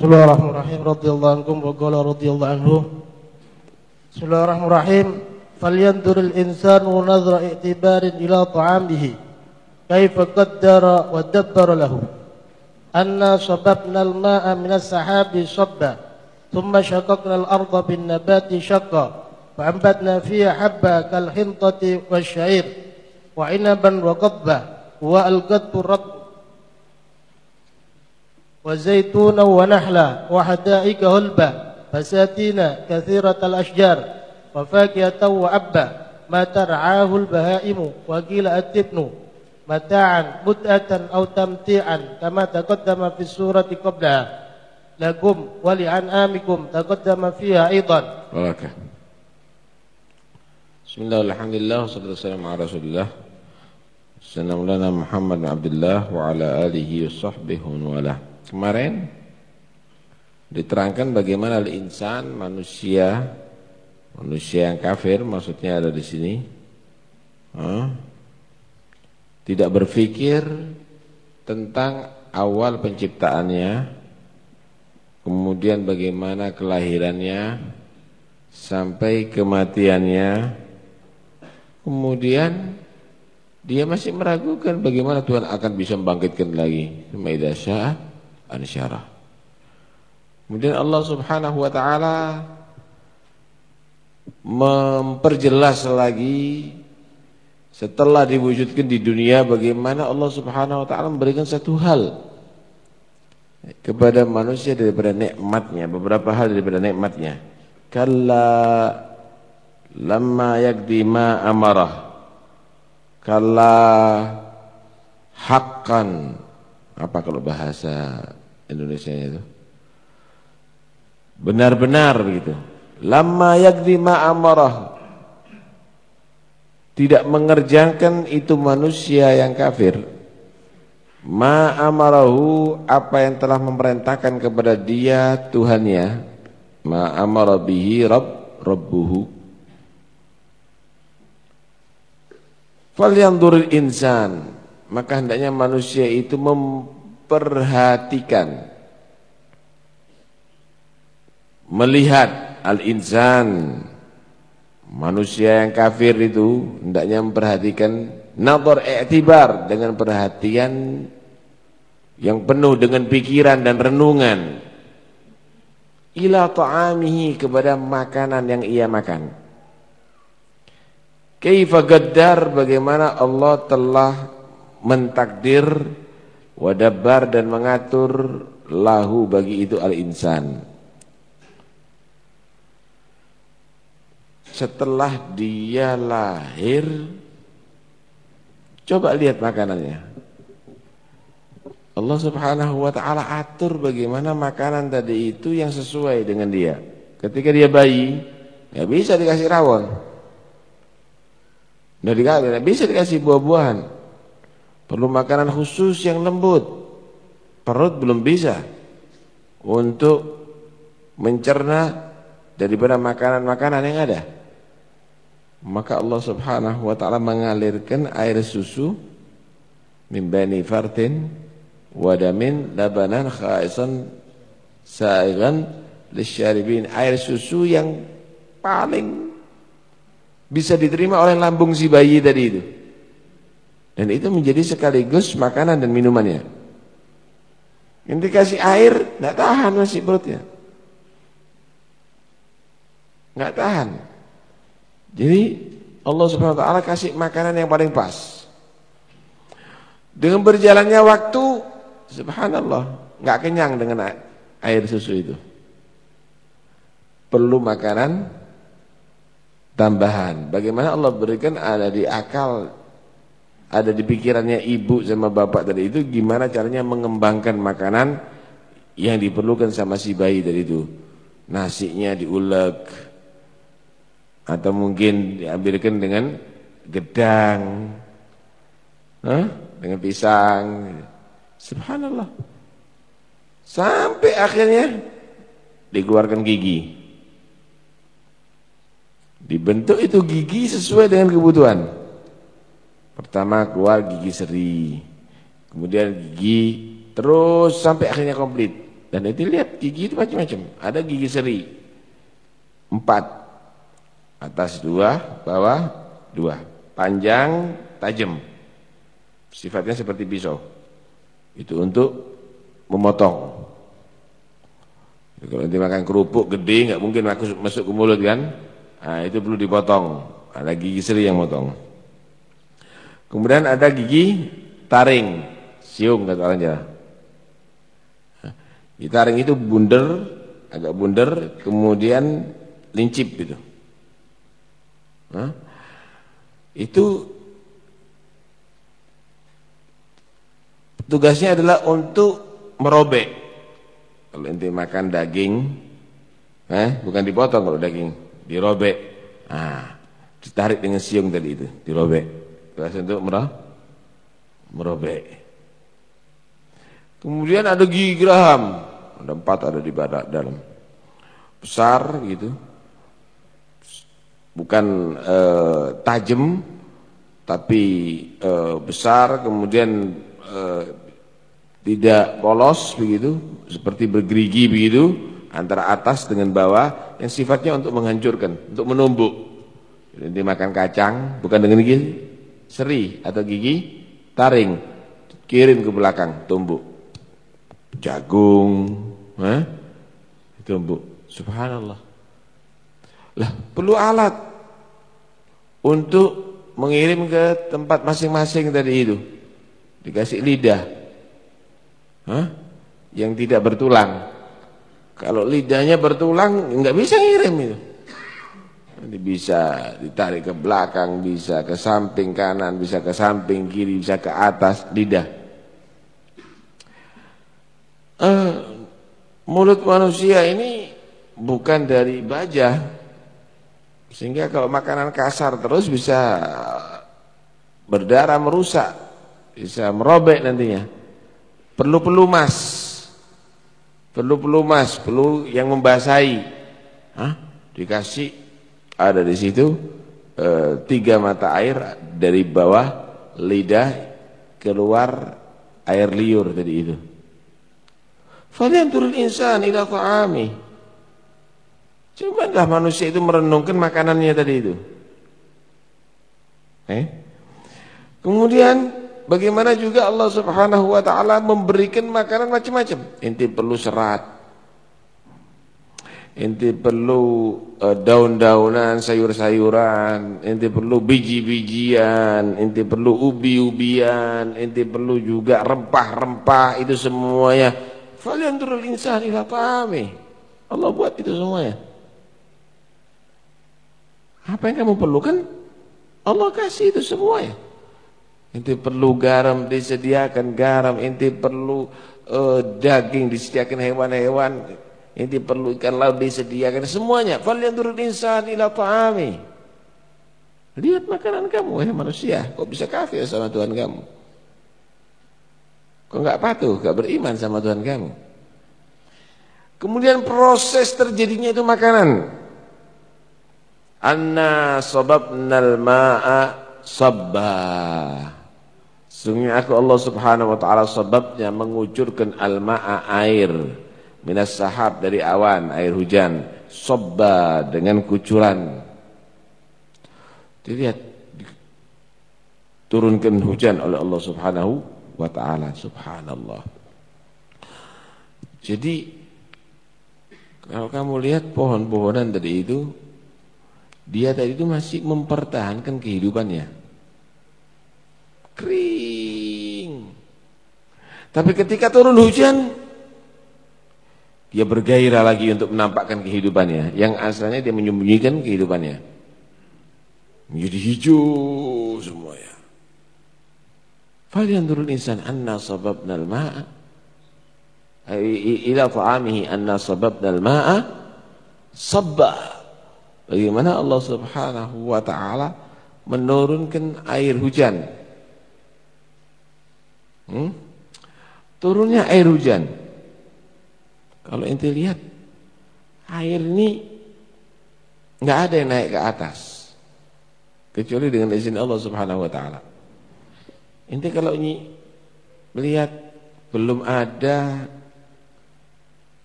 Bismillahirrahmanirrahim radhiyallahu ankum wa qala radhiyallahu anhu Bismillahirrahmanirrahim falyanzuril insanu nazra i'tibarin ila ta'amihi kaifa qaddara wa dabbara lahu anna sababna al-ma'a min as-sahabi sabba thumma shaqaqna al-ardha bin nabati shaqqa فأنبتنا فيها حبة كالحنطة والشعير وعنبا وقضبة والقط الرب وزيتونا ونحلا وحدائق هلبة فساتين كثيرة الأشجار وفاكهة وعبا ما ترعاه البهائم وقيل التبن متاعا متأة أو تمتيعا كما تقدم في السورة قبلها. لكم ولأنعامكم تقدم فيها أيضا. بركة بسم الله والحمد لله والصلاة والسلام على رسول الله. Muhammad bin Abdullah wa ala alihi wa sahbihi wa Kemarin diterangkan bagaimana al-insan manusia manusia yang kafir maksudnya ada di sini huh? tidak berpikir tentang awal penciptaannya kemudian bagaimana kelahirannya sampai kematiannya. Kemudian dia masih meragukan bagaimana Tuhan akan bisa membangkitkan lagi. Maidah Syah ansyarah. Kemudian Allah Subhanahu wa taala memperjelas lagi setelah diwujudkan di dunia bagaimana Allah Subhanahu wa taala memberikan satu hal kepada manusia daripada nikmatnya, beberapa hal daripada nikmatnya. Kalla lamma yakdi ma amarah. Kalla haqqan apa kalau bahasa Indonesia itu. Benar-benar begitu. Lama yakdi amarah. Tidak mengerjakan itu manusia yang kafir. Ma amarahu apa yang telah memerintahkan kepada dia Tuhannya. Ma amara bihi rabb rabbuhu. Falyanzuril insan. Maka hendaknya manusia itu memperhatikan melihat al-insan manusia yang kafir itu hendaknya memperhatikan nazar i'tibar dengan perhatian yang penuh dengan pikiran dan renungan. Ila ta'amihi kepada makanan yang ia makan. Kaifa gaddar bagaimana Allah telah mentakdir wadabar dan mengatur lahu bagi itu al-insan. Setelah dia lahir coba lihat makanannya. Allah subhanahu wa ta'ala atur bagaimana makanan tadi itu yang sesuai dengan dia. Ketika dia bayi ya bisa dikasih rawon. Nggak bisa dikasih buah-buahan perlu makanan khusus yang lembut. Perut belum bisa untuk mencerna daripada makanan-makanan yang ada. Maka Allah Subhanahu wa taala mengalirkan air susu min bani fartin wa damin labanan khaisan sa'igan lisyaribin. Air susu yang paling bisa diterima oleh lambung si bayi tadi itu dan itu menjadi sekaligus makanan dan minumannya yang dikasih air tidak tahan masih perutnya nggak tahan jadi Allah Subhanahu wa taala kasih makanan yang paling pas. Dengan berjalannya waktu subhanallah, nggak kenyang dengan air susu itu. Perlu makanan tambahan. Bagaimana Allah berikan ada di akal ada di pikirannya ibu sama bapak tadi. Itu gimana caranya mengembangkan makanan yang diperlukan sama si bayi tadi itu. Nasinya diulek, atau mungkin diambilkan dengan gedang Hah? dengan pisang. Subhanallah. Sampai akhirnya dikeluarkan gigi. Dibentuk itu gigi sesuai dengan kebutuhan pertama keluar gigi seri kemudian gigi terus sampai akhirnya komplit Dan itu lihat gigi itu macam-macam. Ada gigi seri. Empat. Atas dua, bawah dua. Panjang, tajam. Sifatnya seperti pisau. Itu untuk memotong. Kalau nanti makan kerupuk gede nggak mungkin masuk, masuk ke mulut kan? Nah, itu perlu dipotong. Ada gigi seri yang motong. Kemudian ada gigi taring, siung kata orang Jawa. Gigi taring itu bunder, agak bunder, kemudian lincip gitu. Nah, itu tugasnya adalah untuk merobek kalau ente makan daging, eh, bukan dipotong kalau daging, dirobek. Ah, ditarik dengan siung tadi itu, dirobek. Terus untuk merah, merobek. Kemudian ada gigi geraham, ada empat ada di badak dalam, besar gitu, bukan eh, tajam, tapi eh, besar. Kemudian eh, tidak polos begitu, seperti bergerigi begitu antara atas dengan bawah yang sifatnya untuk menghancurkan, untuk menumbuk. Jadi makan kacang bukan dengan gigi seri atau gigi taring, kirim ke belakang, tumbuk. Jagung, eh? tumbuk. Subhanallah. Lah, perlu alat untuk mengirim ke tempat masing-masing tadi itu. Dikasih lidah Hah? Yang tidak bertulang. Kalau lidahnya bertulang nggak bisa ngirim itu. Nanti bisa ditarik ke belakang, bisa ke samping kanan, bisa ke samping kiri, bisa ke atas lidah. Uh, mulut manusia ini bukan dari baja, sehingga kalau makanan kasar terus bisa berdarah merusak, bisa merobek nantinya. Perlu pelumas. Perlu pelumas, perlu yang membasahi. Hah? Dikasih ada di situ e, tiga mata air dari bawah lidah keluar air liur tadi itu. turun insan ila ta'ami. Cobalah manusia itu merenungkan makanannya tadi itu. Eh? Kemudian Bagaimana juga Allah Subhanahu wa taala memberikan makanan macam-macam. Inti perlu serat. Inti perlu uh, daun-daunan, sayur-sayuran, inti perlu biji-bijian, inti perlu ubi-ubian, inti perlu juga rempah-rempah itu semuanya. Falyanzurul insan ila ta'ami. Allah buat itu semuanya. Apa yang kamu perlukan? Allah kasih itu semuanya. Inti perlu garam disediakan garam, inti perlu uh, daging disediakan hewan-hewan, ikan laut disediakan semuanya. Falyanzurul insan ila ta'ami. Lihat makanan kamu wahai manusia, kok bisa kafir sama Tuhan kamu? Kok enggak patuh, enggak beriman sama Tuhan kamu? Kemudian proses terjadinya itu makanan. Anna sababnal ma'a sabba. Sungguhnya aku Allah Subhanahu wa taala sebabnya mengucurkan al-ma'a air minas sahab dari awan, air hujan, sobba dengan kucuran. Dilihat turunkan hujan oleh Allah Subhanahu wa taala, subhanallah. Jadi kalau kamu lihat pohon-pohonan tadi itu dia tadi itu masih mempertahankan kehidupannya kering. Tapi ketika turun hujan, dia bergairah lagi untuk menampakkan kehidupannya. Yang asalnya dia menyembunyikan kehidupannya. Menjadi hijau semuanya. turun insan anna sababna al-ma'a ila ta'amihi anna sababna al-ma'a sabba. Bagaimana Allah Subhanahu wa taala menurunkan air hujan Hmm? Turunnya air hujan. Kalau ente lihat air ini nggak ada yang naik ke atas kecuali dengan izin Allah Subhanahu wa taala. Ente kalau ini melihat belum ada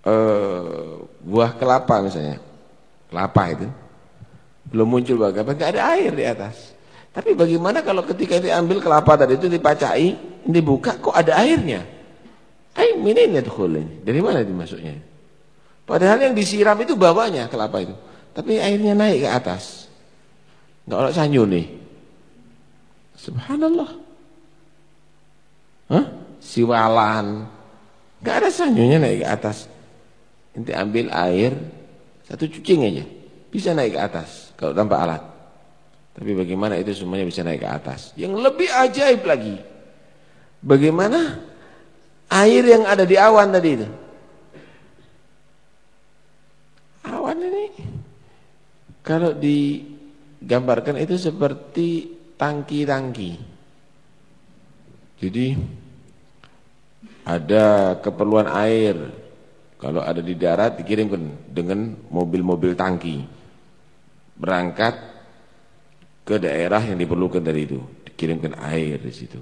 uh, buah kelapa misalnya. Kelapa itu. Belum muncul bagaimana, enggak ada air di atas. Tapi bagaimana kalau ketika diambil kelapa tadi itu dipacai, dibuka kok ada airnya? Air ini yadkhul Dari mana dimasuknya? Padahal yang disiram itu bawahnya kelapa itu. Tapi airnya naik ke atas. Enggak ada sanyu nih. Subhanallah. Hah? Siwalan. Enggak ada sanyunya naik ke atas. Nanti ambil air satu cucing aja. Bisa naik ke atas kalau tanpa alat. Tapi bagaimana itu semuanya bisa naik ke atas? Yang lebih ajaib lagi, bagaimana air yang ada di awan tadi itu? Awan ini kalau digambarkan itu seperti tangki-tangki. Jadi ada keperluan air kalau ada di darat dikirimkan dengan mobil-mobil tangki berangkat ke daerah yang diperlukan dari itu, dikirimkan air di situ.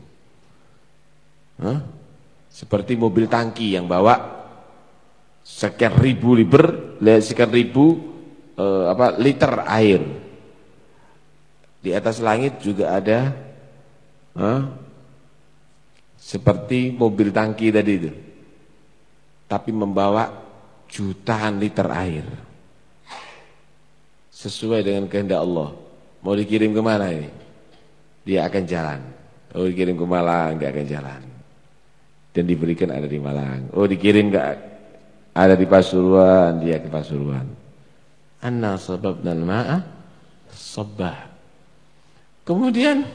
Hah? Seperti mobil tangki yang bawa sekian ribu liter, sekian ribu eh, apa liter air. Di atas langit juga ada huh? seperti mobil tangki tadi itu. Tapi membawa jutaan liter air. Sesuai dengan kehendak Allah. Mau dikirim ke mana ini? Dia akan jalan. Oh dikirim ke Malang, dia akan jalan. Dan diberikan ada di Malang. Oh dikirim ke ada di Pasuruan, dia ke Pasuruan. Anna dan ma'a sabah. Kemudian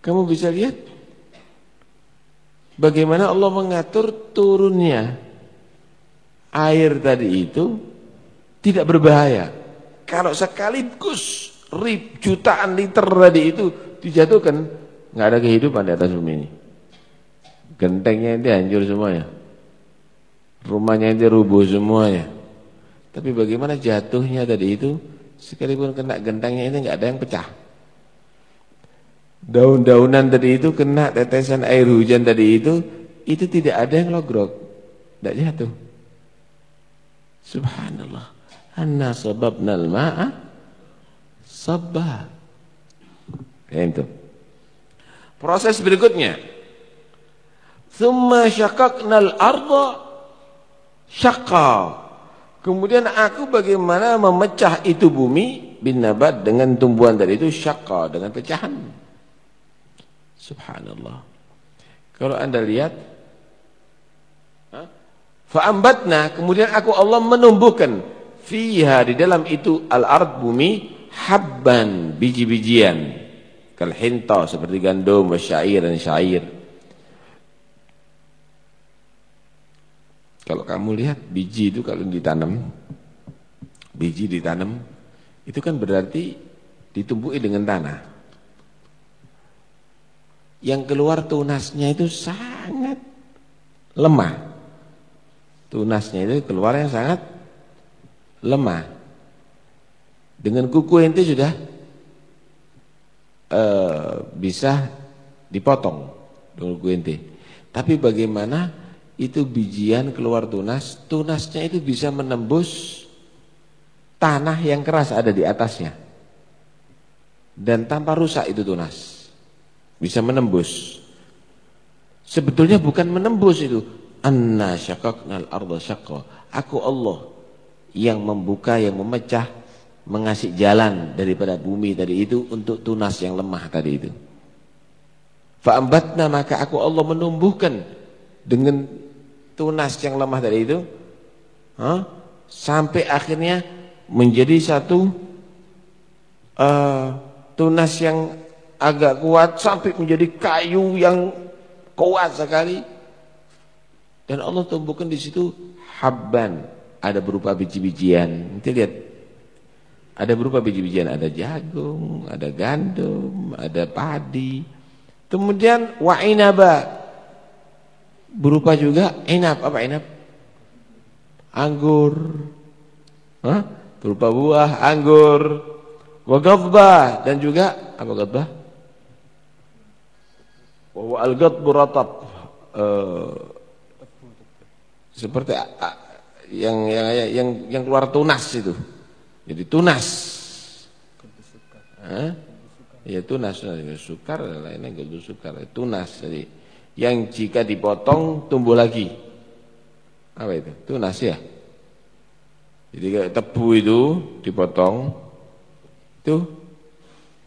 kamu bisa lihat bagaimana Allah mengatur turunnya air tadi itu tidak berbahaya. Kalau sekaligus rib jutaan liter tadi itu dijatuhkan nggak ada kehidupan di atas bumi ini gentengnya itu hancur semuanya. Rumahnya itu rubuh semuanya. Tapi bagaimana jatuhnya tadi itu? Sekalipun kena gentengnya ini nggak ada yang pecah. Daun-daunan tadi itu kena tetesan air hujan tadi itu itu tidak ada yang logrok. Tidak jatuh. Subhanallah. Anna sababnal ma'a Sabar. Ya itu. Proses berikutnya. Thumma syaqaqnal arda syaqqa. Kemudian aku bagaimana memecah itu bumi bin nabat dengan tumbuhan dari itu syaqqa dengan pecahan. Subhanallah. Kalau Anda lihat Fa'ambatna kemudian aku Allah menumbuhkan fiha di dalam itu al-ard bumi habban biji-bijian kal hinta seperti gandum syair dan syair kalau kamu lihat biji itu kalau ditanam biji ditanam itu kan berarti ditumbuhi dengan tanah. Yang keluar tunasnya itu sangat lemah. Tunasnya itu keluar yang sangat lemah. Dengan kuku ente sudah uh, bisa dipotong dengan kuku ente. Tapi bagaimana itu bijian keluar tunas, tunasnya itu bisa menembus tanah yang keras ada di atasnya. Dan tanpa rusak itu tunas. Bisa menembus. Sebetulnya bukan menembus itu. Anna syakaknal arda. Aku Allah yang membuka, yang memecah mengasih jalan daripada bumi tadi itu untuk tunas yang lemah tadi itu. Fa'ambatna maka aku Allah menumbuhkan dengan tunas yang lemah tadi itu huh? sampai akhirnya menjadi satu uh, tunas yang agak kuat sampai menjadi kayu yang kuat sekali dan Allah tumbuhkan di situ habban ada berupa biji-bijian nanti lihat ada berupa biji-bijian, ada jagung, ada gandum, ada padi. Kemudian wa inaba. Berupa juga inab, apa inab? Anggur. Hah? Berupa buah, anggur. Wa ghadbah dan juga apa ghadbah? Wa al-ghadbu ratab. Uh, seperti yang yang yang yang keluar tunas itu. Jadi tunas. Ya tunas, sukar lainnya gak sukar, tunas. Jadi yang jika dipotong tumbuh lagi. Apa itu? Tunas ya. Jadi tebu itu dipotong itu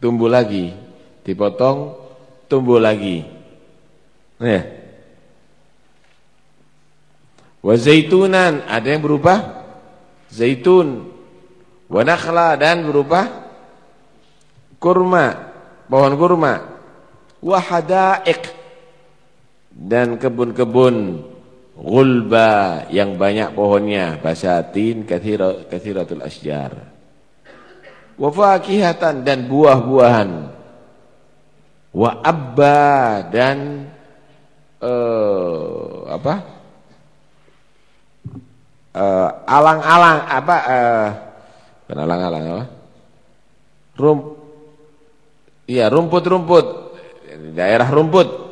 tumbuh lagi, dipotong tumbuh lagi. Ya. Wa zaitunan ada yang berubah zaitun. Wa nakhla dan berubah kurma, pohon kurma. Wa hadaiq dan kebun-kebun gulba yang banyak pohonnya, basatin kathira, kathiratul asjar. Wa fakihatan dan buah-buahan. Wa abba dan uh, apa? Eh, alang-alang uh, apa uh, alang-alang apa? Rum Iya, rumput-rumput daerah rumput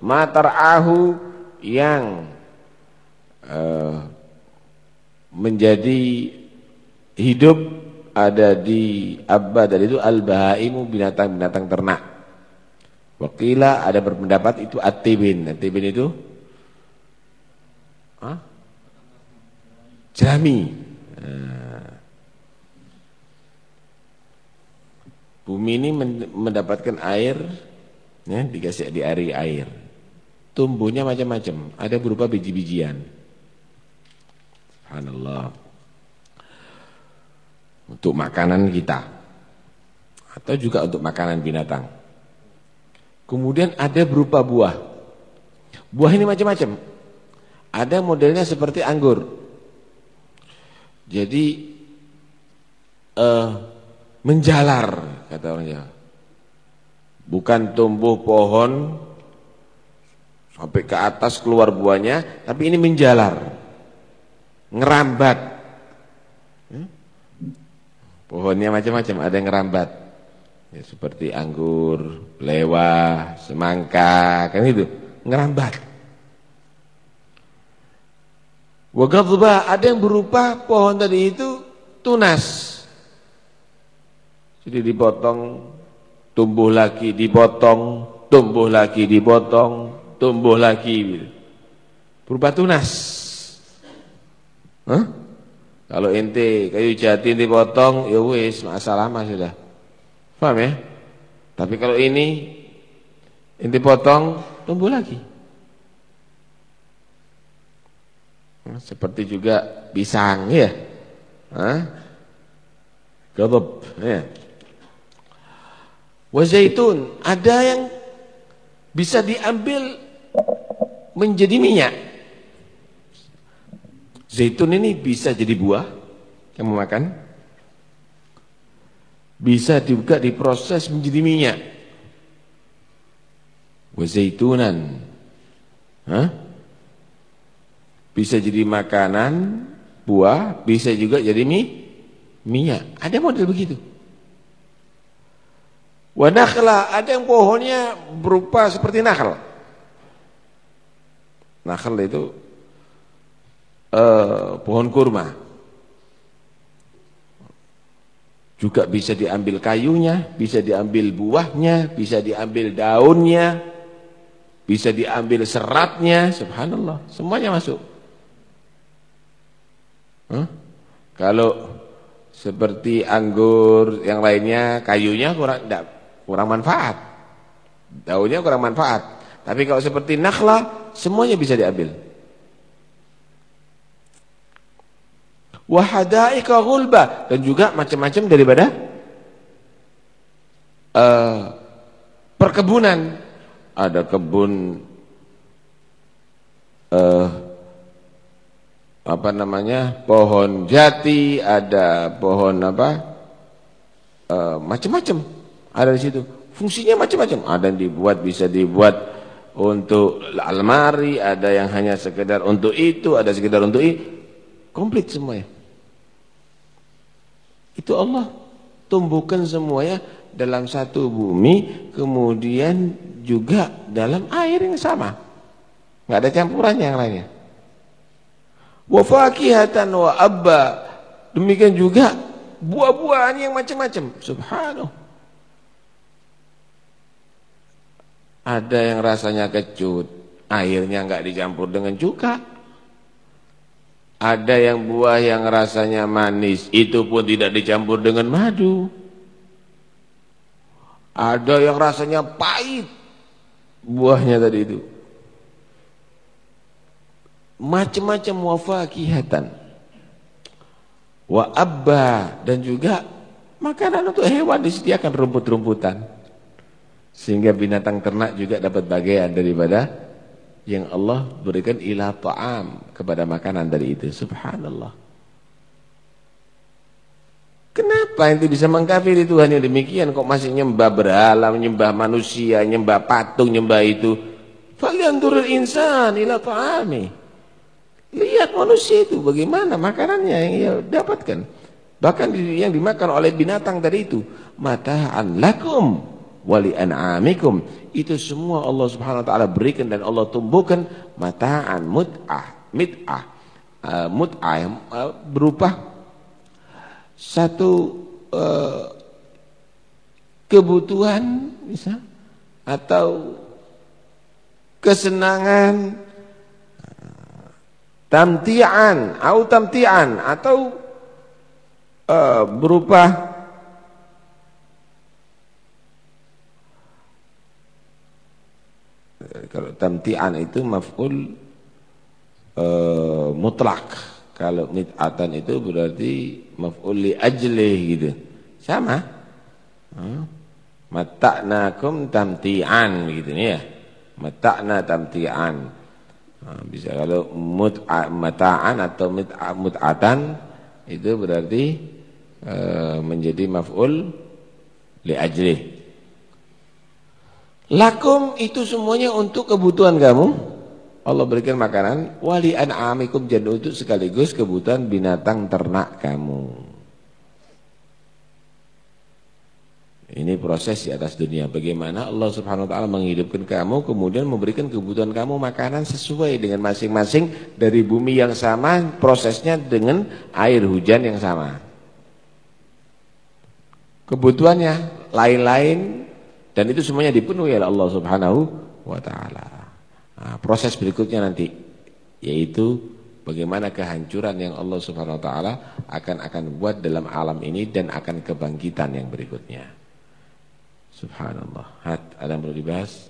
matarahu yang uh, menjadi hidup ada di abba dari itu al-bahaimu binatang-binatang ternak. Wakila ada berpendapat itu at-tibin. At-tibin itu Hah? Jerami. Nah. Bumi ini mendapatkan air ya, dikasih di air air. Tumbuhnya macam-macam, ada berupa biji-bijian. Subhanallah. Untuk makanan kita atau juga untuk makanan binatang. Kemudian ada berupa buah. Buah ini macam-macam. Ada modelnya seperti anggur. Jadi uh, menjalar kata orang. Bukan tumbuh pohon sampai ke atas keluar buahnya, tapi ini menjalar. Ngerambat. Hmm? Pohonnya macam-macam, ada yang ngerambat. Ya, seperti anggur, lewah, semangka, kan itu, ngerambat. Wagadba ada yang berupa pohon tadi itu tunas. Jadi dipotong, tumbuh lagi, dipotong, tumbuh lagi, dipotong, tumbuh lagi. Berupa tunas. Hah? Kalau ente kayu jati dipotong, ya wis masalah mah sudah. Paham ya? Tapi kalau ini ente potong, tumbuh lagi. Seperti juga pisang ya. Hah? Gabab ya. Wazaitun ada yang bisa diambil menjadi minyak. Zaitun ini bisa jadi buah yang memakan. Bisa juga diproses menjadi minyak. Wazaitunan. Hah? Bisa jadi makanan, buah, bisa juga jadi mie, minyak. Ada model begitu. Wanakhla, ada yang pohonnya berupa seperti nakhl. Nakhl itu uh, pohon kurma. Juga bisa diambil kayunya, bisa diambil buahnya, bisa diambil daunnya, bisa diambil seratnya, subhanallah, semuanya masuk. Huh? Kalau seperti anggur yang lainnya kayunya kurang kurang manfaat. Daunnya kurang manfaat. Tapi kalau seperti nakhla semuanya bisa diambil. Wahadaika ghulba dan juga macam-macam daripada uh, perkebunan. Ada kebun uh, apa namanya pohon jati, ada pohon apa e, macam-macam ada di situ. Fungsinya macam-macam. Ada yang dibuat bisa dibuat untuk almari, ada yang hanya sekedar untuk itu, ada sekedar untuk itu. Komplit semuanya. Itu Allah tumbuhkan semuanya dalam satu bumi, kemudian juga dalam air yang sama. nggak ada campurannya yang lainnya. Wa fakihatan wa abba. Demikian juga buah-buahan yang macam-macam. Subhanallah. Ada yang rasanya kecut, airnya enggak dicampur dengan cuka. Ada yang buah yang rasanya manis, itu pun tidak dicampur dengan madu. Ada yang rasanya pahit, buahnya tadi itu. Macam-macam wafakihatan. Wa abba dan juga makanan untuk hewan disediakan rumput-rumputan. Sehingga binatang ternak juga dapat bagian daripada yang Allah berikan ilah ta'am kepada makanan dari itu. Subhanallah. Kenapa itu bisa mengkafiri Tuhan yang demikian kok masih nyembah berhala, nyembah manusia, nyembah patung, nyembah itu. turun insan ila ta'ami. Lihat manusia itu bagaimana makanannya yang ia dapatkan. Bahkan yang dimakan oleh binatang tadi itu mata'an lakum wali an'amikum. Itu semua Allah Subhanahu wa taala berikan dan Allah tumbuhkan mataan mut'ah mit'ah uh, mut'ah uh, berupa satu uh, kebutuhan bisa atau kesenangan tamtian atau tamtian atau uh, berupa Kalau tamtian itu maf'ul uh, mutlak. Kalau mit'atan itu berarti maf'ul li ajlih gitu. Sama. Hmm. Mata'nakum tamti'an gitu nih ya. Mata'na tamti'an. Nah, bisa kalau mut'a, mata'an atau mut'atan itu berarti uh, menjadi maf'ul li ajlih. Lakum itu semuanya untuk kebutuhan kamu. Allah berikan makanan. Wali an'amikum jadu itu sekaligus kebutuhan binatang ternak kamu. Ini proses di atas dunia. Bagaimana Allah subhanahu wa ta'ala menghidupkan kamu. Kemudian memberikan kebutuhan kamu makanan sesuai dengan masing-masing. Dari bumi yang sama. Prosesnya dengan air hujan yang sama. Kebutuhannya lain-lain dan itu semuanya dipenuhi oleh Allah Subhanahu wa taala. Nah, proses berikutnya nanti yaitu bagaimana kehancuran yang Allah Subhanahu wa taala akan akan buat dalam alam ini dan akan kebangkitan yang berikutnya. Subhanallah. Hat, ada yang perlu dibahas?